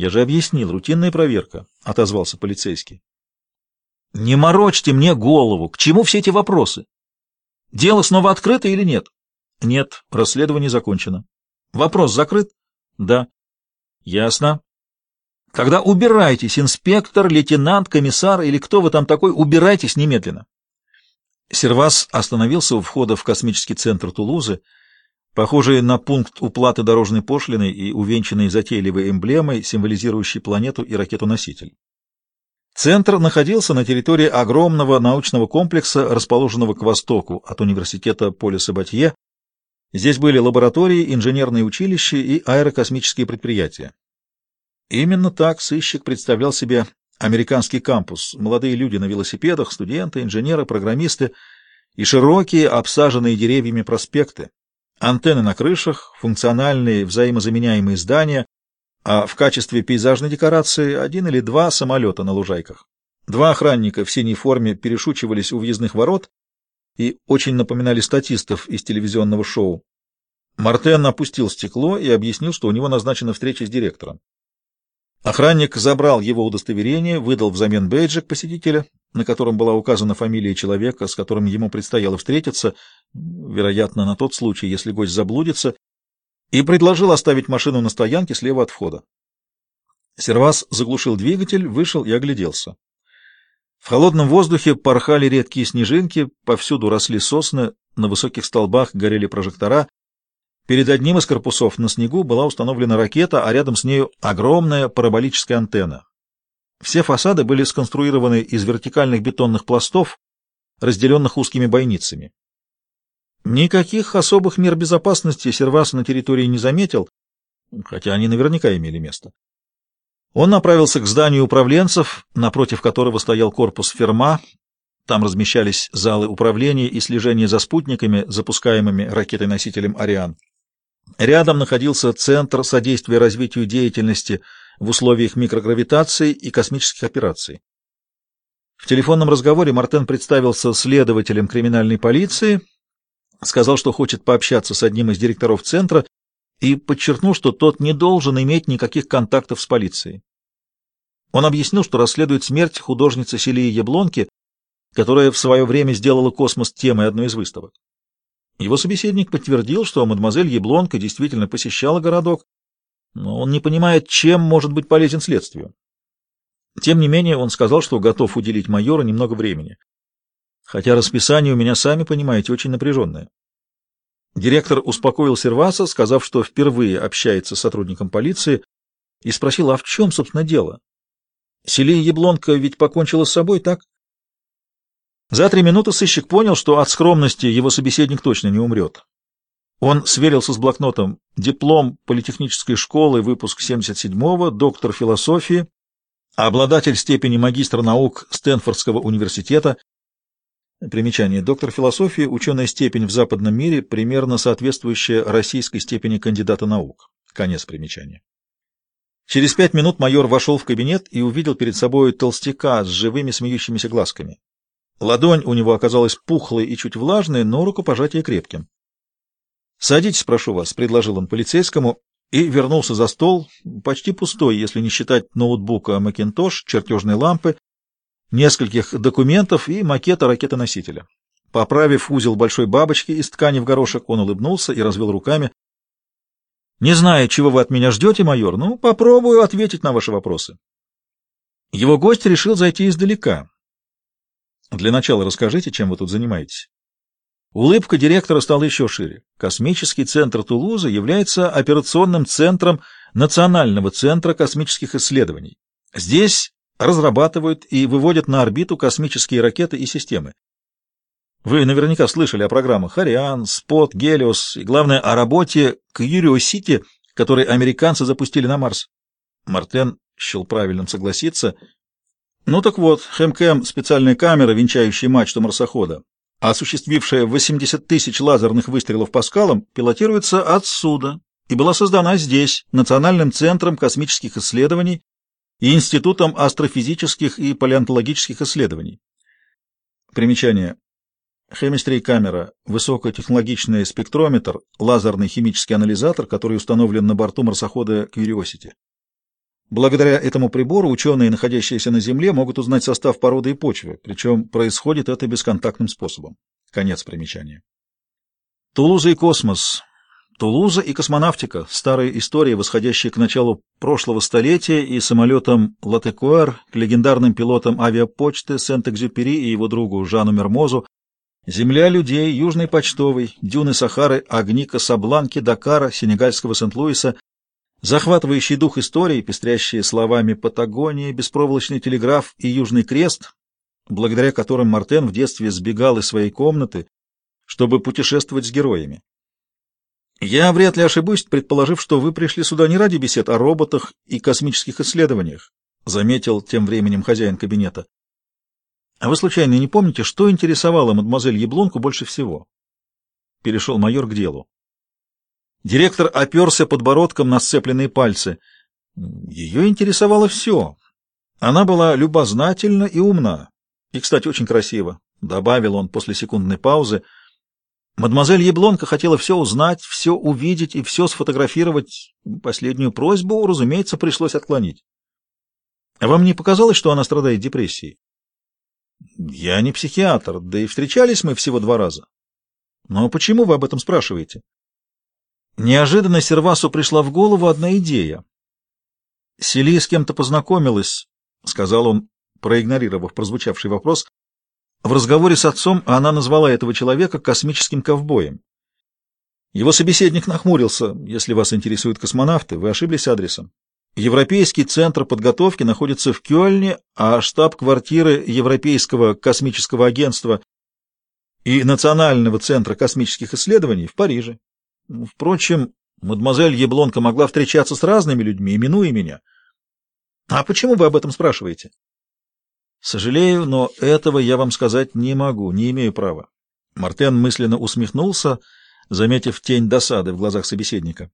Я же объяснил, рутинная проверка, — отозвался полицейский. Не морочьте мне голову. К чему все эти вопросы? Дело снова открыто или нет? Нет, расследование закончено. Вопрос закрыт? Да. Ясно. Тогда убирайтесь, инспектор, лейтенант, комиссар или кто вы там такой, убирайтесь немедленно. Сервас остановился у входа в космический центр Тулузы, похожий на пункт уплаты дорожной пошлины и увенчанный затейливой эмблемой, символизирующей планету и ракету-носитель. Центр находился на территории огромного научного комплекса, расположенного к востоку от университета Поля-Сабатье. Здесь были лаборатории, инженерные училища и аэрокосмические предприятия. Именно так сыщик представлял себе американский кампус. Молодые люди на велосипедах, студенты, инженеры, программисты и широкие, обсаженные деревьями проспекты. Антенны на крышах, функциональные взаимозаменяемые здания, а в качестве пейзажной декорации один или два самолета на лужайках. Два охранника в синей форме перешучивались у въездных ворот и очень напоминали статистов из телевизионного шоу. Мартен опустил стекло и объяснил, что у него назначена встреча с директором. Охранник забрал его удостоверение, выдал взамен бейджик посетителя, на котором была указана фамилия человека, с которым ему предстояло встретиться, вероятно, на тот случай, если гость заблудится, и предложил оставить машину на стоянке слева от входа. Сервас заглушил двигатель, вышел и огляделся. В холодном воздухе порхали редкие снежинки, повсюду росли сосны, на высоких столбах горели прожектора, Перед одним из корпусов на снегу была установлена ракета, а рядом с нею огромная параболическая антенна. Все фасады были сконструированы из вертикальных бетонных пластов, разделенных узкими бойницами. Никаких особых мер безопасности Сервас на территории не заметил, хотя они наверняка имели место. Он направился к зданию управленцев, напротив которого стоял корпус ферма. Там размещались залы управления и слежения за спутниками, запускаемыми ракетой-носителем «Ариан». Рядом находился Центр содействия развитию деятельности в условиях микрогравитации и космических операций. В телефонном разговоре Мартен представился следователем криминальной полиции, сказал, что хочет пообщаться с одним из директоров центра и подчеркнул, что тот не должен иметь никаких контактов с полицией. Он объяснил, что расследует смерть художницы Селии Яблонки, которая в свое время сделала космос темой одной из выставок. Его собеседник подтвердил, что мадемуазель Яблонка действительно посещала городок, но он не понимает, чем может быть полезен следствию. Тем не менее, он сказал, что готов уделить майору немного времени. Хотя расписание у меня, сами понимаете, очень напряженное. Директор успокоил Серваса, сказав, что впервые общается с сотрудником полиции, и спросил, а в чем, собственно, дело? Селия Яблонка ведь покончила с собой, так? За три минуты сыщик понял, что от скромности его собеседник точно не умрет. Он сверился с блокнотом. Диплом политехнической школы, выпуск 77-го, доктор философии, обладатель степени магистра наук Стэнфордского университета. Примечание. Доктор философии – ученая степень в западном мире, примерно соответствующая российской степени кандидата наук. Конец примечания. Через пять минут майор вошел в кабинет и увидел перед собой толстяка с живыми смеющимися глазками. Ладонь у него оказалась пухлой и чуть влажной, но рукопожатие крепким. «Садитесь, прошу вас», — предложил он полицейскому и вернулся за стол, почти пустой, если не считать ноутбука Macintosh, чертежной лампы, нескольких документов и макета ракетоносителя. Поправив узел большой бабочки из ткани в горошек, он улыбнулся и развел руками. «Не знаю, чего вы от меня ждете, майор, но попробую ответить на ваши вопросы». Его гость решил зайти издалека, для начала расскажите, чем вы тут занимаетесь. Улыбка директора стала еще шире. Космический центр Тулузы является операционным центром Национального центра космических исследований. Здесь разрабатывают и выводят на орбиту космические ракеты и системы. Вы наверняка слышали о программах «Ариан», «Спот», «Гелиос» и, главное, о работе «Кьюриосити», который американцы запустили на Марс. Мартен счел правильным согласиться – ну так вот, Хемкэм — специальная камера, венчающая мачту марсохода, осуществившая 80 тысяч лазерных выстрелов по скалам, пилотируется отсюда и была создана здесь, Национальным центром космических исследований и Институтом астрофизических и палеонтологических исследований. Примечание. Хемистрий камера – высокотехнологичный спектрометр, лазерный химический анализатор, который установлен на борту марсохода Curiosity. Благодаря этому прибору ученые, находящиеся на Земле, могут узнать состав породы и почвы, причем происходит это бесконтактным способом. Конец примечания. Тулуза и космос. Тулуза и космонавтика. Старая история, восходящая к началу прошлого столетия и самолетом Латекуэр, к легендарным пилотам авиапочты Сент-Экзюпери и его другу Жану Мермозу, Земля людей, Южный почтовый, дюны Сахары, огни Касабланки, Дакара, сенегальского Сент-Луиса, Захватывающий дух истории, пестрящие словами Патагония, беспроволочный телеграф и Южный крест, благодаря которым Мартен в детстве сбегал из своей комнаты, чтобы путешествовать с героями. Я вряд ли ошибусь, предположив, что вы пришли сюда не ради бесед о роботах и космических исследованиях, заметил тем временем хозяин кабинета. А вы случайно не помните, что интересовало мадемуазель Яблонку больше всего? Перешел майор к делу. Директор оперся подбородком на сцепленные пальцы. Ее интересовало все. Она была любознательна и умна. И, кстати, очень красиво, — добавил он после секундной паузы. Мадемуазель Яблонка хотела все узнать, все увидеть и все сфотографировать. Последнюю просьбу, разумеется, пришлось отклонить. А вам не показалось, что она страдает депрессией? Я не психиатр, да и встречались мы всего два раза. Но почему вы об этом спрашиваете? Неожиданно Сервасу пришла в голову одна идея. «Сели с кем-то познакомилась», — сказал он, проигнорировав прозвучавший вопрос. В разговоре с отцом она назвала этого человека космическим ковбоем. Его собеседник нахмурился. «Если вас интересуют космонавты, вы ошиблись адресом. Европейский центр подготовки находится в Кёльне, а штаб-квартиры Европейского космического агентства и Национального центра космических исследований в Париже. Впрочем, мадемуазель Еблонка могла встречаться с разными людьми, именуя меня. А почему вы об этом спрашиваете? Сожалею, но этого я вам сказать не могу, не имею права. Мартен мысленно усмехнулся, заметив тень досады в глазах собеседника.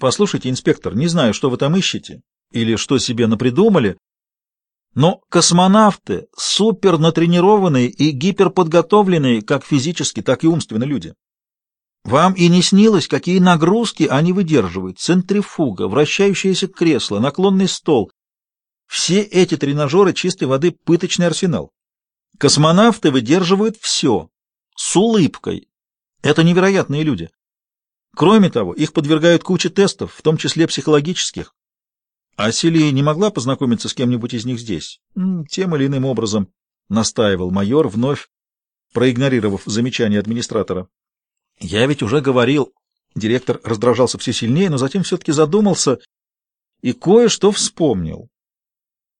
Послушайте, инспектор, не знаю, что вы там ищете или что себе напридумали, но космонавты супер натренированные и гиперподготовленные как физически, так и умственно люди. Вам и не снилось, какие нагрузки они выдерживают. Центрифуга, вращающееся кресло, наклонный стол. Все эти тренажеры чистой воды пыточный арсенал. Космонавты выдерживают все. С улыбкой. Это невероятные люди. Кроме того, их подвергают куче тестов, в том числе психологических. А Селия не могла познакомиться с кем-нибудь из них здесь? Тем или иным образом, настаивал майор, вновь проигнорировав замечание администратора. Я ведь уже говорил. Директор раздражался все сильнее, но затем все-таки задумался и кое-что вспомнил.